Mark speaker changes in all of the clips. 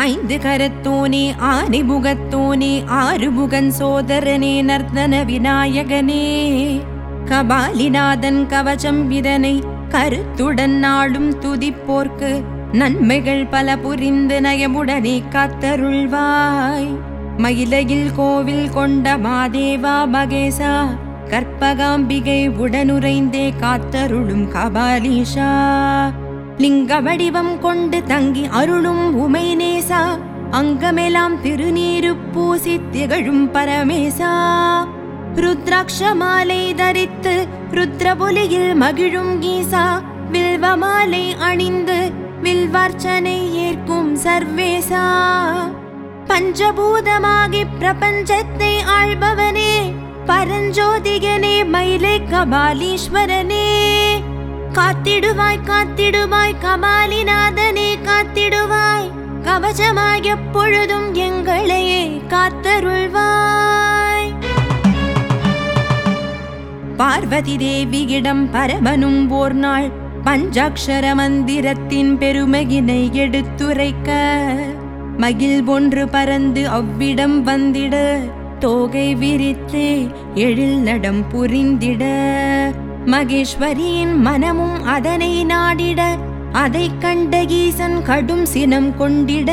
Speaker 1: ஐந்து கரத்தோனே ஆனை முகத்தோனே ஆறுமுகன் சோதரனே நர்த்தன விநாயகனே. கபாலிநாதன் கவச்சம் இதனை கருத்துடன் நாளும் துதிப்போர்க்கு நன்மைகள் பல புரிந்து நயமுடனே காத்தருள்வாய். மயிலையில் கோவில் கொண்ட மாதேவா மகேசா கற்பகாம்பிகை உடனுரைந்தே காத்தருளும் கபாலீஷா. லிங்க வடிவம் கொண்டு தங்கி அருளும் உமை நேசா. அங்கமெல்லாம் திருநீரு பூசி திகழும் பரமேசா. ருத்ராட்ச மாலை தரித்து ருத்ரபொலியில் மகிழும் கீசா. வில்வ மாலை அணிந்து வில்வார்ச்சனை ஏற்கும் சர்வேசா. பஞ்சபூதமாகி பிரபஞ்சத்தை ஆழ்பவனே பரஞ்சோதிகனே மயிலை கபாலீஸ்வரனே. காத்திடுவாய் காத்திடுவாய் கபாலிநாதனே காத்திடுவாய். கவசமாய் எப்பொழுதும் எங்களையே காத்தருள்வாய். பார்வதி தேவியிடம் பரமனும் ஓர் நாள் பஞ்சாட்சர மந்திரத்தின் பெருமையினை எடுத்துரைக்க. மகிழ் ஒன்று பறந்து அவ்விடம் வந்திட தோகை விரித்தே எழில் நடம் புரிந்திட. மகேஸ்வரியின் மனமும் அதனை நாடிட அதை கண்ட ஈசன் கடும் சினம் கொண்டிட.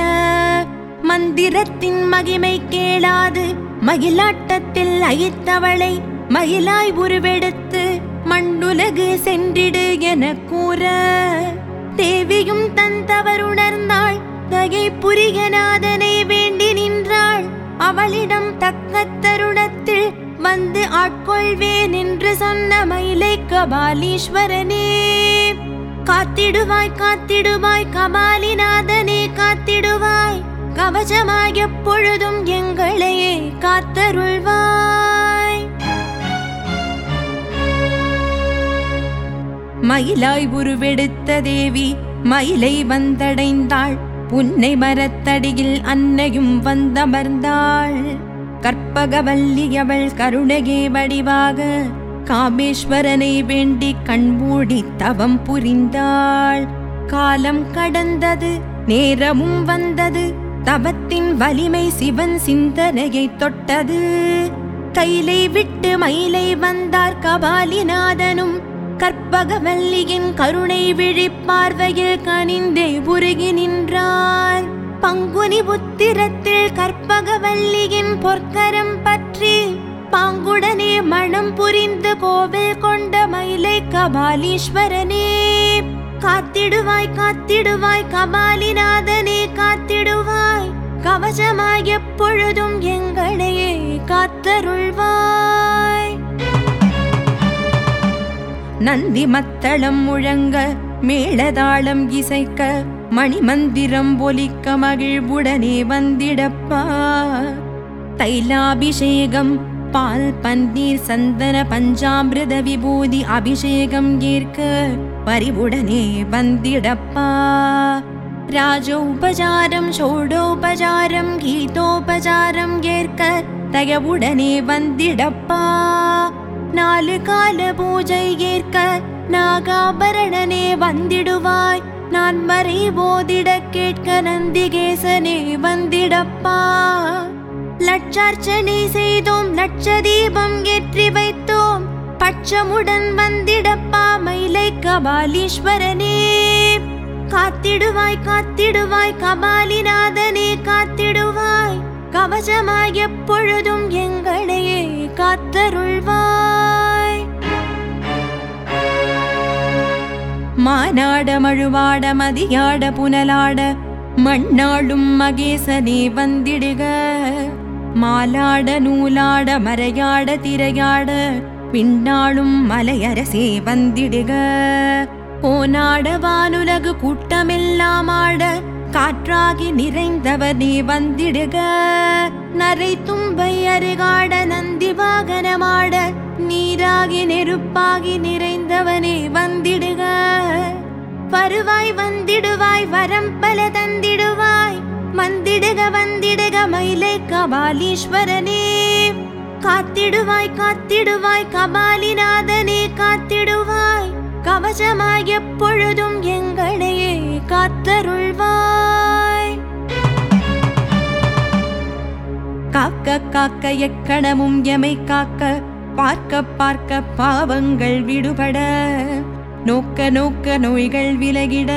Speaker 1: மந்திரத்தின் மகிமை கேளாது மகிழாட்டத்தில் அயித்தவளை மகிழாய் உருவெடுத்து மண்ணுலகு சென்றிடு என கூற. தேவியும் தன் தவறுணர்ந்தாள் தகை புரியநாதனை வேண்டி நின்றாள். அவளிடம் தக்க தருணத்தில் வந்து ஆட்கொள்வேன் என்று சொன்ன மயிலை கபாலீஸ்வரனே. காத்திடுவாய் காத்திடுவாய் கபாலிநாதனே காத்திடுவாய். கவசமாய் எப்பொழுதும் எங்களையே காத்தருள்வாய். மயிலாய் உருவெடுத்த தேவி மயிலை வந்தடைந்தாள். புன்னை மரத்தடியில் அன்னையும் வந்தமர்ந்தாள். கற்பகவல்லியவள் கருணையே வடிவாக காமேஸ்வரனை வேண்டி கண்மூடி தவம் புரிந்தாள். காலம் கடந்தது நேரமும் வந்தது தவத்தின் வலிமை சிவன் சிந்தனையை தொட்டது. கைலை விட்டு மயிலை வந்தார் கபாலிநாதனும் கற்பகவல்லியின் கருணை விழிப்பார்வையில் கனிந்தே உருகி நின்றார். பங்குனி புத்திரத்தில் கற்பகவல்லியின் பொற்கரம் பற்றி பாங்குடனே மனம் புரிந்து கோவில் கொண்ட மயிலை கபாலீஸ்வரனே. காத்திடுவாய் காத்திடுவாய் கபாலிநாதனே காத்திடுவாய். கவசமாய் எப்பொழுதும் எங்களையே காத்தருள்வாய். நந்தி மத்தளம் முழங்க மேளதாளம் இசைக்க மணிமந்திரம் ஒலிக்க மகிழ்வுடனே வந்திடப்பா. தைலாபிஷேகம் பால் பன்னீர் சந்தன பஞ்சாமிரத விபூதி அபிஷேகம் ஏற்க பறிவுடனே வந்திடப்பா. ராஜோபசாரம் ஷோடோபசாரம் கீதோபசாரம் ஏற்க தயவுடனே வந்திடப்பா. நாலு கால பூஜை ஏற்க நாகாபரணனே வந்திடுவாய். நான் மறை போதிட கேட்க நந்திகேசனே வந்திடப்பா. லட்சார்ச்சனை செய்தோம் லட்ச தீபம் ஏற்றி வைத்தோம். பட்சமுடன் வந்திடப்பா மயிலை கபாலீஸ்வரனே. காத்திடுவாய் காத்திடுவாய் கபாலிநாதனே காத்திடுவாய். கவசமாய் எப்பொழுதும் எங்களையே காத்தருள்வாய். மானாட மழுவாட மதியாட புனலாட மண்ணாளும் மகேசனே வந்திடுக. மாலாட நூலாட மறையாட திரையாட பின்னாளும் மலையரசே வந்திடுக. போனாட வானுலகு கூட்டமெல்லாம் ஆட காற்றாகி நீ வந்திடுக. நரை தும்பை அருகாட நந்தி வாகனமாட நீராகி நெருப்பாகி நிறைந்தவனே வந்திடுக. வருவாய் வந்திடுவாய் வரம் பல தந்திடுவாய். வந்திடுக வந்திடுக மயிலை கபாலீஸ்வரனே. காத்திடுவாய் காத்திடுவாய் கபாலிநாதனே காத்திடுவாய். கவசமாய் எப்பொழுதும் எங்களையே காத்தருள்வாய். காக்க காக்க எக்கணமும் எமை காக்க பார்க்க பார்க்க பாவங்கள் விடுபட நோக்க நோக்க நோய்கள் விலகிட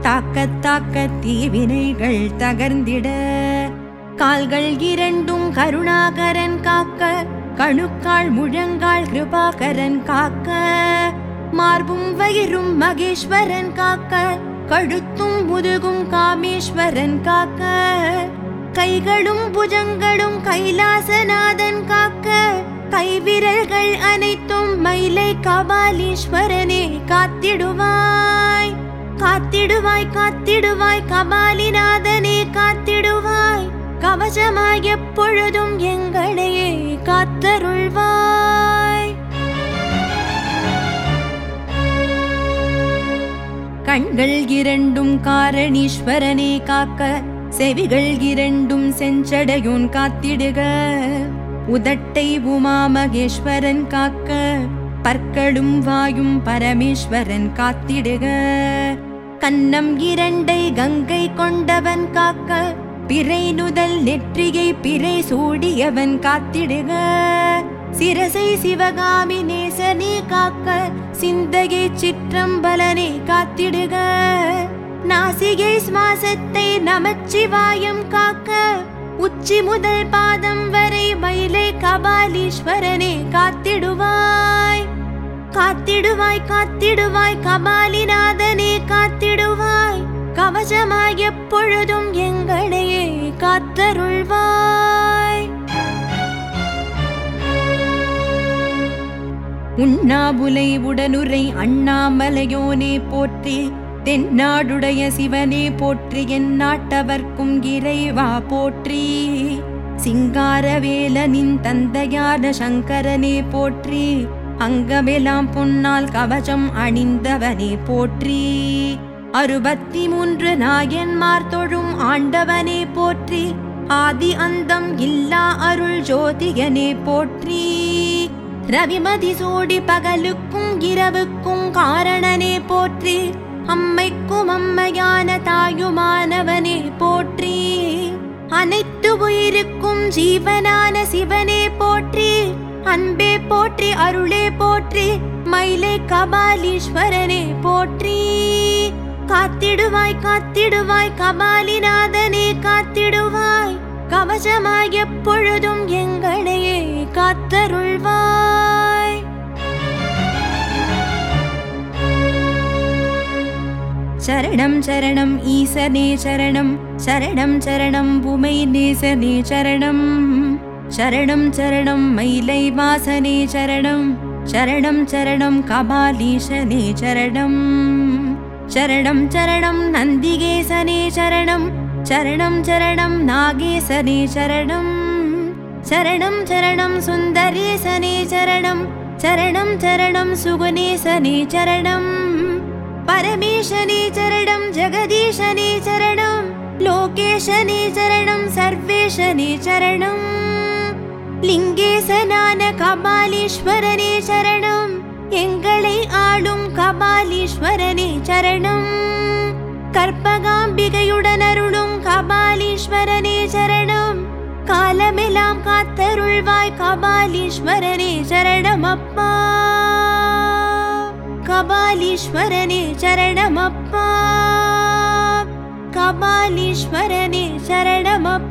Speaker 1: தாக்க தாக்க தீவினைகள் தகர்ந்திட. கால்கள் இரண்டும் கருணாகரன் காக்க கணுக்கால் முழங்கால் கிருபாகரன் காக்க. மார்பும் வயிறும் மகேஸ்வரன் காக்க கழுத்தும் முதுகும் காமேஸ்வரன் காக்க. கைகளும் புஜங்களும் கைலாசநாதன் காக்க கைவிரல்கள் அனைத்தும் மயிலை கபாலீஸ்வரனே காத்திடுவாய். காத்திடுவாய் காத்திடுவாய் கபாலிநாதனே காத்திடுவாய். கவசமாய் எப்பொழுதும் எங்களையே காத்தருள்வாய். கண்கள் இரண்டும் காரணீஸ்வரனே காக்க செவிகள் இரண்டும் செஞ்சடையோன் காத்திடுக. உதட்டை உமா மகேஸ்வரன் காக்க பற்களும் வாயும் பரமேஸ்வரன் காத்திடுக. கன்னம் இரண்டை கங்கை கொண்டவன் காக்க பிறை நுதல் நெற்றியை பிறை சூடியவன் காத்திடுக. சிரசை சிவகாமி நேசனே காக்க சிந்தையை சிற்றம்பலனை காத்திடுக. நாசிகை சுவாசத்தை நமச்சிவாயம் காக்க உச்சி முதல் பாதம் வரை மயிலை கபாலீஸ்வரனே காத்திடுவாய். காத்திடுவாய் காத்திடுவாய் கபாலிநாதனே காத்திடுவாய். கவசமாய் எப்பொழுதும் எங்களையே காத்தருள்வாய். உண்ணாபுலை உடனுரை அண்ணாமலையோனே போற்றி தென்னாடுடைய சிவனே போற்றி என் நாட்டவர்க்கும் இறைவா போற்றி. சிங்காரவேலனின் தந்தையான சங்கரனே போற்றி. அங்கமெல்லாம் பொன்னால் கவசம் அணிந்தவனே போற்றி. அறுபத்தி மூன்று நாயன்மார் தொழும் ஆண்டவனே போற்றி. ஆதி அந்தம் இல்லா அருள் ஜோதிகனே போற்றி. ரவிமதி சூடி பகலுக்கும் இரவுக்கும் காரணனே போற்றி. அம்மைக்கும் அம்மையான தாயுமானவனே போற்றி. அனைத்து உயிருக்கும் ஜீவனான சிவனே போற்றி. அன்பே போற்றி அருளே போற்றி. மயிலே கபாலீஸ்வரனே போற்றி. காத்திடுவாய் காத்திடுவாய் கபாலிநாதனே காத்திடுவாய். கவசமாய் எப்பொழுதும் எங்களையே காத்தருள்வாய். शरणं चरणम् ईसने चरणं शरणं चरणं भूमैशने चरणम् शरणं चरणं मैलैवासने चरणं शरणं चरणं कबालीशने चरणम् शरणं चरणं नन्दिगेशने चरणं चरणं चरणं नागेशने चरणं शरणं चरणं सुन्दरेशे चरणं चरणं चरणं सुगुणेशने चरणम् சரணம் பரமேசனே சரணம் ஜெகதீஷனே சரணம் லோகேஷனே சரணம் சர்வேஷனே லிங்கேசனான கபாலீஸ்வரனே சரணம் எங்களை ஆளும் கபாலீஸ்வரனே சரணம். கற்பகாம்பிகையுடன் அருளும் கபாலீஸ்வரனே சரணம் காலமெல்லாம் காத்தருள்வாய் கபாலீஸ்வரனே சரணம் அப்பா. कबालीश्वरनि शरणमप्पा कमालीश्वरनि शरणमप्